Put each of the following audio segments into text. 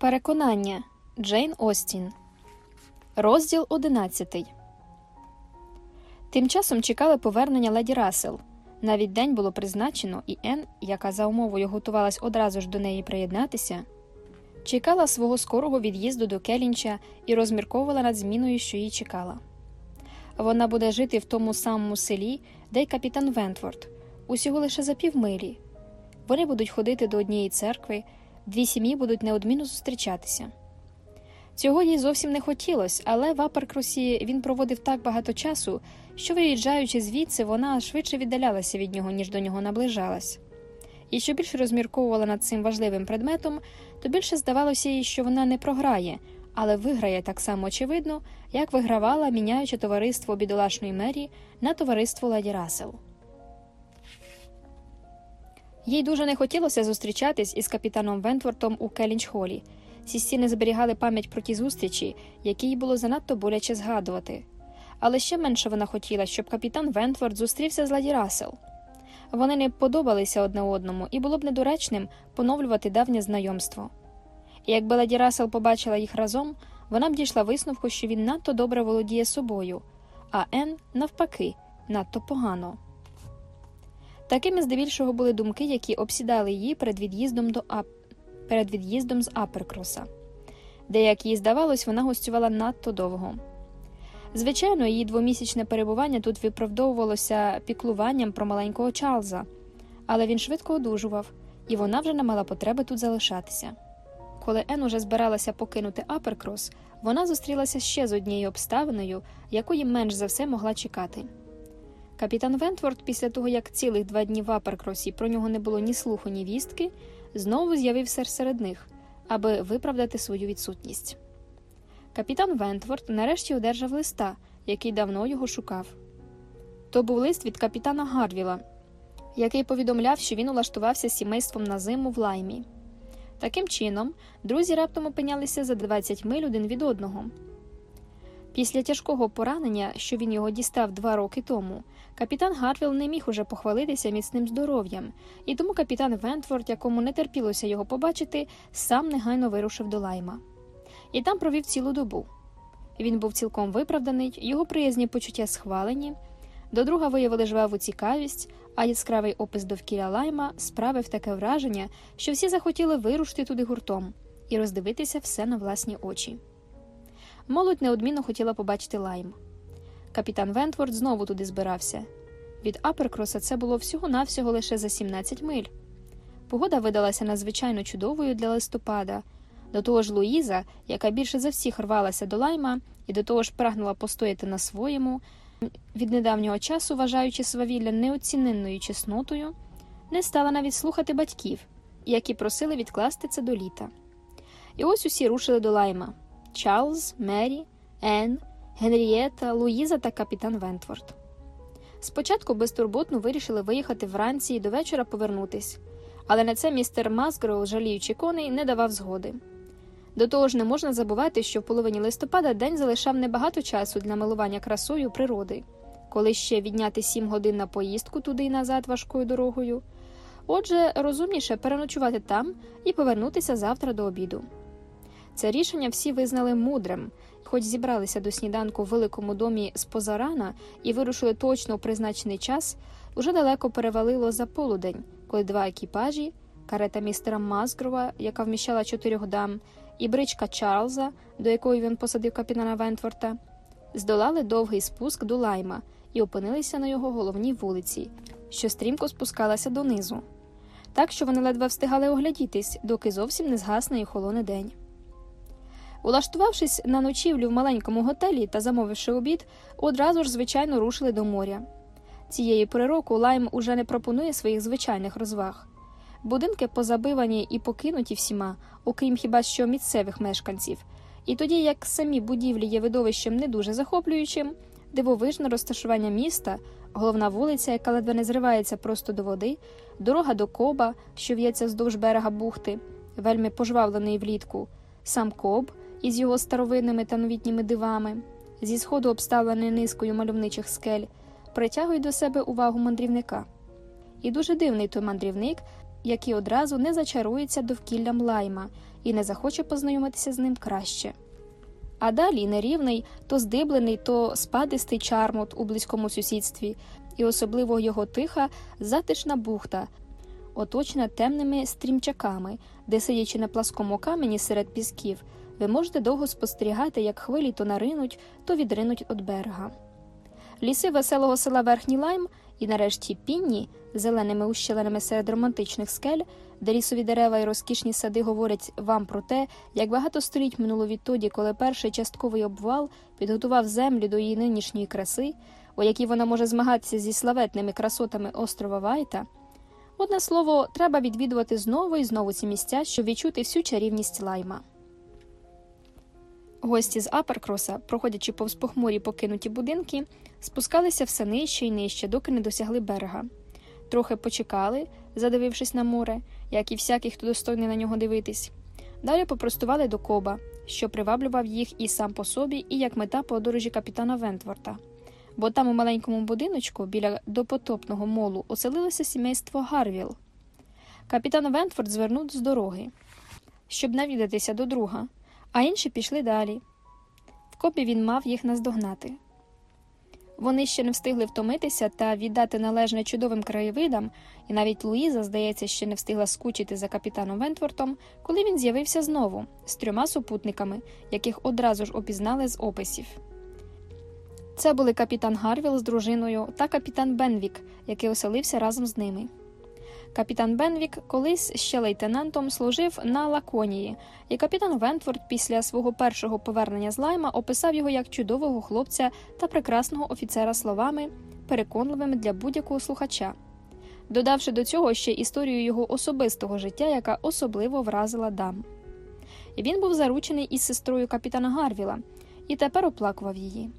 Переконання Джейн Остін. Розділ 11. Тим часом чекали повернення леді Рассел. Навіть день було призначено, і Ен, яка за умовою готувалась одразу ж до неї приєднатися, чекала свого скорого від'їзду до Келінча і розмірковувала над зміною, що її чекала. Вона буде жити в тому самому селі, де й капітан Вентворд, усього лише за півмилі. Вони будуть ходити до однієї церкви, дві сім'ї будуть неодмінно зустрічатися. Цього їй зовсім не хотілося, але в Аперкросі він проводив так багато часу, що, виїжджаючи звідси, вона швидше віддалялася від нього, ніж до нього наближалась. І що більше розмірковувала над цим важливим предметом, то більше здавалося їй, що вона не програє, але виграє так само очевидно, як вигравала, міняючи товариство бідолашної мері на товариство Леді Рассел. Їй дуже не хотілося зустрічатись із капітаном Вентвортом у Келінч-Холі. Ці стіни зберігали пам'ять про ті зустрічі, які їй було занадто боляче згадувати. Але ще менше вона хотіла, щоб капітан Вентворд зустрівся з Ладі Рассел. Вони не подобалися одне одному, і було б недоречним поновлювати давнє знайомство. І якби Ладі Рассел побачила їх разом, вона б дійшла висновку, що він надто добре володіє собою, а Ен, навпаки, надто погано. Такими здебільшого були думки, які обсідали її перед від'їздом до Ап... перед від'їздом з Аперкроса, де, як їй здавалось, вона гостювала надто довго. Звичайно, її двомісячне перебування тут виправдовувалося піклуванням про маленького Чарльза, але він швидко одужував, і вона вже не мала потреби тут залишатися. Коли Ен уже збиралася покинути Аперкрос, вона зустрілася ще з однією обставиною, якої менш за все могла чекати. Капітан Вентворд, після того як цілих два дні в Аперкросі про нього не було ні слуху, ні вістки, знову з'явився серед них, аби виправдати свою відсутність. Капітан Вентворд нарешті одержав листа, який давно його шукав. То був лист від капітана Гарвіла, який повідомляв, що він улаштувався сімейством на зиму в лаймі. Таким чином, друзі раптом опинялися за 20 миль один від одного. Після тяжкого поранення, що він його дістав два роки тому, капітан Гарвіл не міг уже похвалитися міцним здоров'ям, і тому капітан Вентворд, якому не терпілося його побачити, сам негайно вирушив до лайма. І там провів цілу добу. Він був цілком виправданий, його приязні почуття схвалені. До друга виявили жваву цікавість, а яскравий опис довкілля лайма справив таке враження, що всі захотіли вирушити туди гуртом і роздивитися все на власні очі. Молодь неодмінно хотіла побачити лайм. Капітан Вентворд знову туди збирався. Від Аперкроса це було всього-навсього лише за 17 миль. Погода видалася надзвичайно чудовою для листопада. До того ж, Луїза, яка більше за всіх рвалася до лайма і до того ж прагнула постояти на своєму, від недавнього часу, вважаючи свавілля неоціненною чеснотою, не стала навіть слухати батьків, які просили відкласти це до літа. І ось усі рушили до лайма. Чарльз, Мері, Енн, Генрієта, Луїза та капітан Вентворд. Спочатку безтурботно вирішили виїхати вранці і до вечора повернутись, але на це містер Масгроу, жаліючи коней, не давав згоди. До того ж, не можна забувати, що в половині листопада день залишав небагато часу для милування красою природи, коли ще відняти сім годин на поїздку туди й назад важкою дорогою. Отже, розумніше переночувати там і повернутися завтра до обіду. Це рішення всі визнали мудрим, хоч зібралися до сніданку в великому домі з позарана і вирушили точно у призначений час, уже далеко перевалило за полудень, коли два екіпажі, карета містера Мазгрова, яка вміщала чотирьох дам, і бричка Чарльза, до якої він посадив капітана Вентворта, здолали довгий спуск до лайма і опинилися на його головній вулиці, що стрімко спускалася донизу. Так що вони ледве встигали оглядітись, доки зовсім не згасне і холоне день. Улаштувавшись на ночівлю в маленькому готелі та замовивши обід, одразу ж, звичайно, рушили до моря. Цієї пори Лайм уже не пропонує своїх звичайних розваг. Будинки позабивані і покинуті всіма, окрім хіба що місцевих мешканців, і тоді як самі будівлі є видовищем не дуже захоплюючим, дивовижне розташування міста, головна вулиця, яка ледве не зривається просто до води, дорога до коба, що в'ється вздовж берега бухти, вельми пожвавлений влітку, сам коб із його старовинними та новітніми дивами, зі сходу обставлений низкою мальовничих скель, притягують до себе увагу мандрівника. І дуже дивний той мандрівник, який одразу не зачарується довкіллям лайма і не захоче познайомитися з ним краще. А далі нерівний, то здиблений, то спадистий чармут у близькому сусідстві, і особливо його тиха, затишна бухта, оточена темними стрімчаками, де, сидячи на пласкому камені серед пісків, ви можете довго спостерігати, як хвилі то наринуть, то відринуть від берега. Ліси веселого села Верхній Лайм і, нарешті, пінні, зеленими ущелинами серед романтичних скель, де лісові дерева і розкішні сади говорять вам про те, як багато століть минуло відтоді, коли перший частковий обвал підготував землю до її нинішньої краси, у якій вона може змагатися зі славетними красотами острова Вайта. Одне слово, треба відвідувати знову і знову ці місця, щоб відчути всю чарівність лайма. Гості з Аперкроса, проходячи повз похмурі покинуті будинки, спускалися все нижче і нижче, доки не досягли берега. Трохи почекали, задивившись на море, як і всякий, хто достойний на нього дивитись. Далі попростували до коба, що приваблював їх і сам по собі, і як мета подорожі капітана Вентворта. Бо там у маленькому будиночку біля допотопного молу оселилося сімейство Гарвіл. Капітан Вентфорд звернув з дороги, щоб навідатися до друга, а інші пішли далі. В копі він мав їх наздогнати. Вони ще не встигли втомитися та віддати належне чудовим краєвидам, і навіть Луїза, здається, ще не встигла скучити за капітаном Вентвортом, коли він з'явився знову з трьома супутниками, яких одразу ж опізнали з описів. Це були капітан Гарвіл з дружиною та капітан Бенвік, який оселився разом з ними. Капітан Бенвік колись ще лейтенантом служив на Лаконії, і капітан Вентворд після свого першого повернення з лайма описав його як чудового хлопця та прекрасного офіцера словами, переконливими для будь-якого слухача, додавши до цього ще історію його особистого життя, яка особливо вразила дам. Він був заручений із сестрою капітана Гарвіла і тепер оплакував її.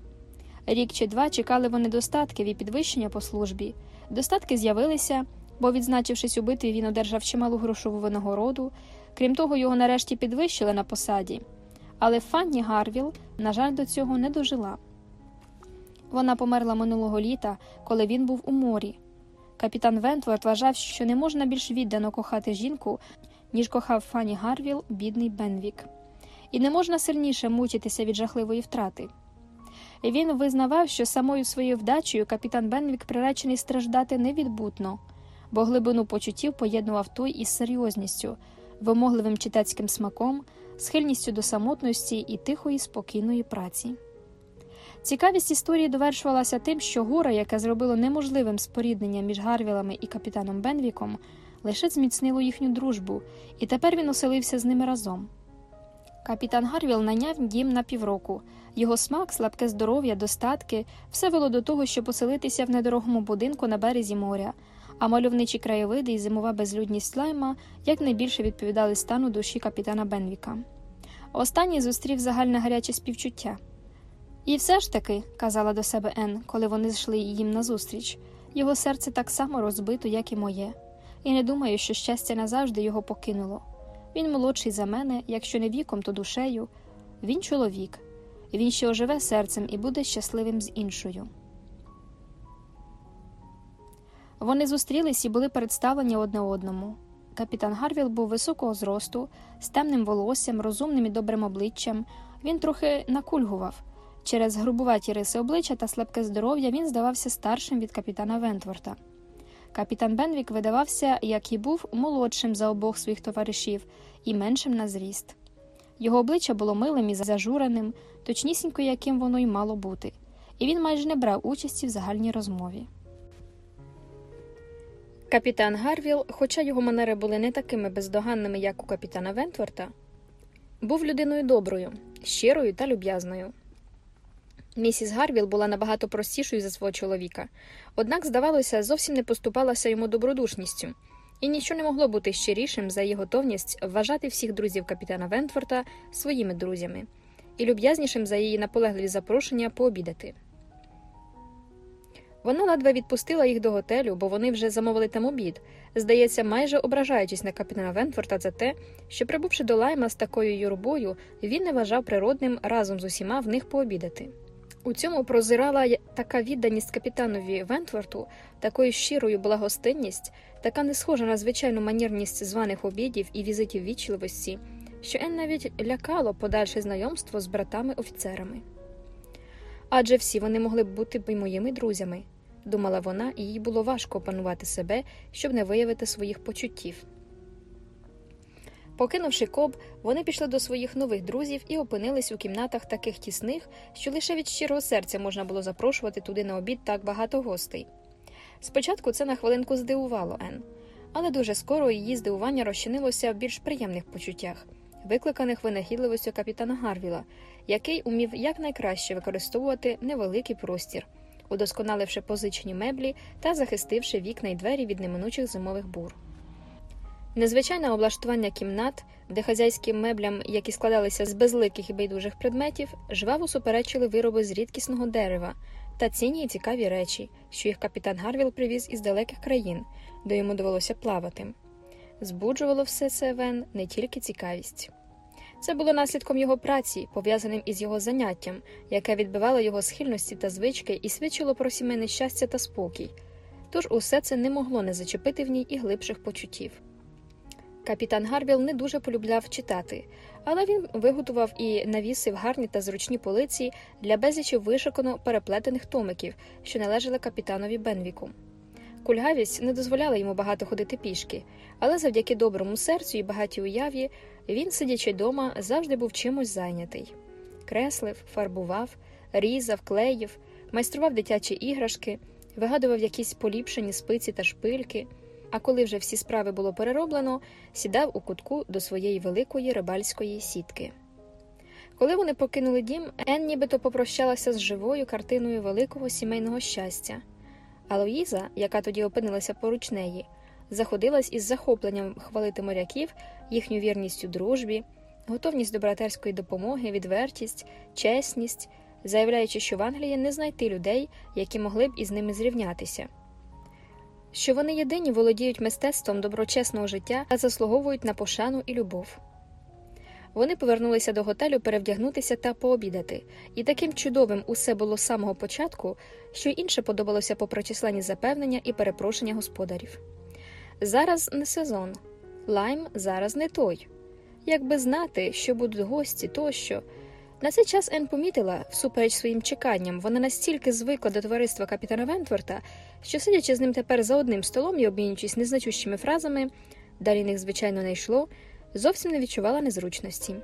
Рік чи два чекали вони достатків і підвищення по службі. Достатки з'явилися бо, відзначившись у битві, він одержав чималу грошову винагороду. Крім того, його нарешті підвищили на посаді. Але Фанні Гарвіл, на жаль, до цього не дожила. Вона померла минулого літа, коли він був у морі. Капітан Вентворд вважав, що не можна більш віддано кохати жінку, ніж кохав Фанні Гарвіл, бідний Бенвік, і не можна сильніше мучитися від жахливої втрати. Він визнавав, що самою своєю вдачею капітан Бенвік приречений страждати невідбутно бо глибину почуттів поєднував той із серйозністю, вимогливим читацьким смаком, схильністю до самотності і тихої, спокійної праці. Цікавість історії довершувалася тим, що горе, яке зробило неможливим споріднення між Гарвілами і капітаном Бенвіком, лише зміцнило їхню дружбу, і тепер він оселився з ними разом. Капітан Гарвіл наняв дім на півроку. Його смак, слабке здоров'я, достатки все вело до того, щоб поселитися в недорогому будинку на березі моря, а мальовничі краєвиди і зимова безлюдність слайма якнайбільше відповідали стану душі капітана Бенвіка. Останній зустрів загальне гаряче співчуття. І все ж таки, казала до себе Ен, коли вони йшли їм назустріч, його серце так само розбито, як і моє, і не думаю, що щастя назавжди його покинуло. Він молодший за мене, якщо не віком, то душею. Він чоловік, він ще оживе серцем і буде щасливим з іншою. Вони зустрілись і були представлені одне одному. Капітан Гарвіл був високого зросту, з темним волоссям, розумним і добрим обличчям. Він трохи накульгував. Через грубуваті риси обличчя та слабке здоров'я він здавався старшим від капітана Вентворта. Капітан Бенвік видавався, як і був, молодшим за обох своїх товаришів і меншим на зріст. Його обличчя було милим і зажуреним, точнісінько яким воно й мало бути, і він майже не брав участі в загальній розмові. Капітан Гарвіл, хоча його манери були не такими бездоганними, як у капітана Вентворта, був людиною доброю, щирою та люб'язною. Місіс Гарвіл була набагато простішою за свого чоловіка, однак, здавалося, зовсім не поступалася йому добродушністю, і нічого не могло бути щирішим за її готовність вважати всіх друзів капітана Вентворта своїми друзями, і люб'язнішим за її наполегливі запрошення пообідати. Вона ледве відпустила їх до готелю, бо вони вже замовили там обід, здається, майже ображаючись на капітана Вентфорта за те, що, прибувши до лайма з такою юрбою, він не вважав природним разом з усіма в них пообідати. У цьому прозирала така відданість капітанові Вентворту, такою щирою благостинність, така не схожа на звичайну манірність званих обідів і візитів вічливості, що Ен навіть лякало подальше знайомство з братами-офіцерами. Адже всі вони могли б бути й моїми друзями, думала вона, і їй було важко опанувати себе, щоб не виявити своїх почуттів. Покинувши коб, вони пішли до своїх нових друзів і опинились у кімнатах таких тісних, що лише від щирого серця можна було запрошувати туди на обід так багато гостей. Спочатку це на хвилинку здивувало Ен, але дуже скоро її здивування розчинилося в більш приємних почуттях, викликаних винахідливістю капітана Гарвіла, який умів якнайкраще використовувати невеликий простір, удосконаливши позичені меблі та захистивши вікна й двері від неминучих зимових бур. Незвичайне облаштування кімнат, де хазяйським меблям, які складалися з безликих і байдужих предметів, жваво суперечили вироби з рідкісного дерева та цінні і цікаві речі, що їх капітан Гарвіл привіз із далеких країн, де йому довелося плавати. Збуджувало все це Вен не тільки цікавість. Це було наслідком його праці, пов'язаним із його заняттям, яке відбивало його схильності та звички і свідчило про сімейне щастя та спокій. Тож усе це не могло не зачепити в ній і глибших почуттів. Капітан Гарвіл не дуже полюбляв читати, але він виготував і навісив гарні та зручні полиці для безлічі вишикано переплетених томиків, що належали капітанові Бенвіку. Кульгавість не дозволяла йому багато ходити пішки, але завдяки доброму серцю і багатій уяві він, сидячи вдома, завжди був чимось зайнятий. Креслив, фарбував, різав, клеїв, майстрував дитячі іграшки, вигадував якісь поліпшені спиці та шпильки а коли вже всі справи було перероблено, сідав у кутку до своєї великої рибальської сітки. Коли вони покинули дім, Ен нібито попрощалася з живою картиною великого сімейного щастя. А Луїза, яка тоді опинилася поруч неї, заходилась із захопленням хвалити моряків, їхню вірність у дружбі, готовність до братерської допомоги, відвертість, чесність, заявляючи, що в Англії не знайти людей, які могли б із ними зрівнятися що вони єдині володіють мистецтвом доброчесного життя та заслуговують на пошану і любов. Вони повернулися до готелю перевдягнутися та пообідати, і таким чудовим усе було з самого початку, що інше подобалося попри численні запевнення і перепрошення господарів. Зараз не сезон, лайм зараз не той. Якби знати, що будуть гості тощо. На цей час Ен помітила, всупереч своїм чеканням, вона настільки звикла до товариства капітана Вентворта, що, сидячи з ним тепер за одним столом і обмінюючись незначущими фразами, далі них, звичайно, не йшло, зовсім не відчувала незручності.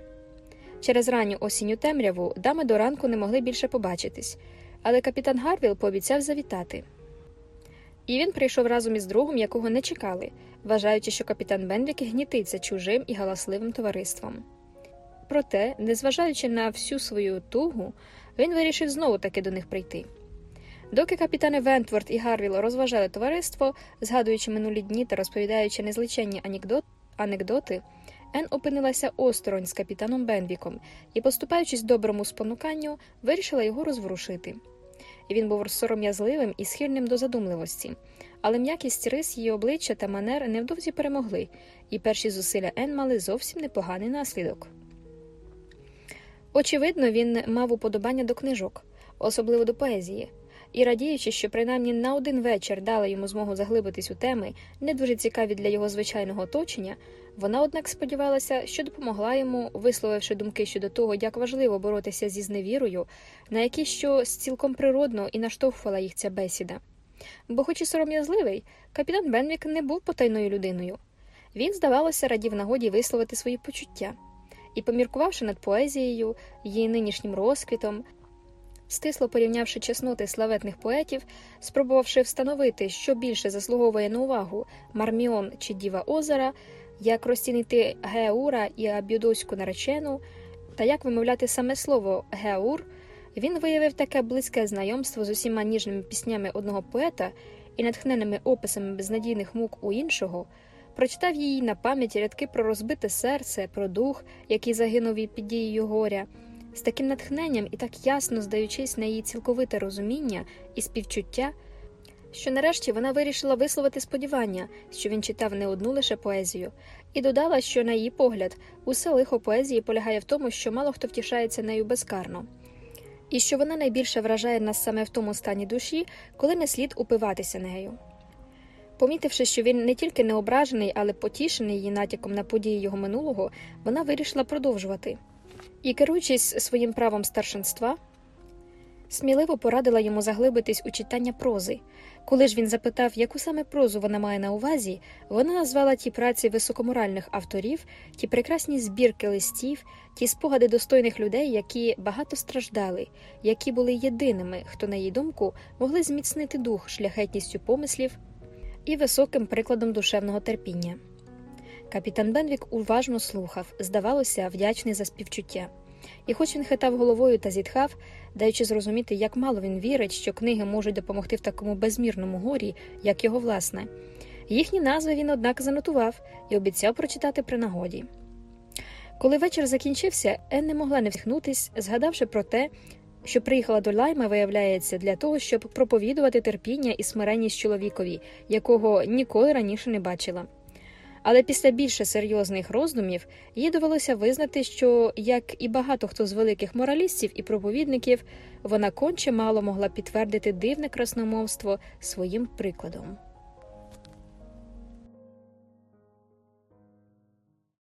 Через ранню осінню темряву дами до ранку не могли більше побачитись, але капітан Гарвіл пообіцяв завітати. І він прийшов разом із другом, якого не чекали, вважаючи, що капітан Бенвік гнітиться чужим і галасливим товариством. Проте, незважаючи на всю свою тугу, він вирішив знову таки до них прийти. Доки капітани Вентворд і Гарвіл розважали товариство, згадуючи минулі дні та розповідаючи незліченні анекдоти, Ен опинилася осторонь з капітаном Бенвіком і, поступаючись доброму спонуканню, вирішила його розворушити. Він був сором'язливим і схильним до задумливості, але м'якість рис її обличчя та манер невдовзі перемогли, і перші зусилля Ен мали зовсім непоганий наслідок. Очевидно, він мав уподобання до книжок, особливо до поезії, і радіючи, що принаймні на один вечір дала йому змогу заглибитись у теми, не дуже цікаві для його звичайного оточення, вона, однак, сподівалася, що допомогла йому, висловивши думки щодо того, як важливо боротися зі зневірою, на які щось цілком природно і наштовхувала їх ця бесіда. Бо, хоч і сором'язливий, капітан Бенвік не був потайною людиною. Він, здавалося, радів нагоді висловити свої почуття і, поміркувавши над поезією, її нинішнім розквітом, стисло порівнявши чесноти славетних поетів, спробувавши встановити, що більше заслуговує на увагу Марміон чи Діва Озера, як розцінити Геура і абюдоську наречену, та як вимовляти саме слово Геур, він виявив таке близьке знайомство з усіма ніжними піснями одного поета і натхненими описами безнадійних мук у іншого. Прочитав їй на пам'ять рядки про розбите серце, про дух, який загинув під дією горя, з таким натхненням і так ясно здаючись на її цілковите розуміння і співчуття, що нарешті вона вирішила висловити сподівання, що він читав не одну лише поезію, і додала, що, на її погляд, усе лихо поезії полягає в тому, що мало хто втішається нею безкарно. І що вона найбільше вражає нас саме в тому стані душі, коли не слід упиватися нею. Помітивши, що він не тільки не ображений, але потішений її натяком на події його минулого, вона вирішила продовжувати. І, керуючись своїм правом старшинства, сміливо порадила йому заглибитись у читання прози. Коли ж він запитав, яку саме прозу вона має на увазі, вона назвала ті праці високоморальних авторів, ті прекрасні збірки листів, ті спогади достойних людей, які багато страждали, які були єдиними, хто, на її думку, могли зміцнити дух шляхетністю помислів і високим прикладом душевного терпіння. Капітан Бенвік уважно слухав, здавалося, вдячний за співчуття. І хоч він хитав головою та зітхав, даючи зрозуміти, як мало він вірить, що книги можуть допомогти в такому безмірному горі, як його власне, їхні назви він, однак, занотував і обіцяв прочитати при нагоді. Коли вечір закінчився, Ен не могла не всміхнутись, згадавши про те, що приїхала до Лайма, виявляється, для того, щоб проповідувати терпіння і смиренність чоловікові, якого ніколи раніше не бачила. Але після більше серйозних роздумів їй довелося визнати, що, як і багато хто з великих моралістів і проповідників, вона конче мало могла підтвердити дивне красномовство своїм прикладом.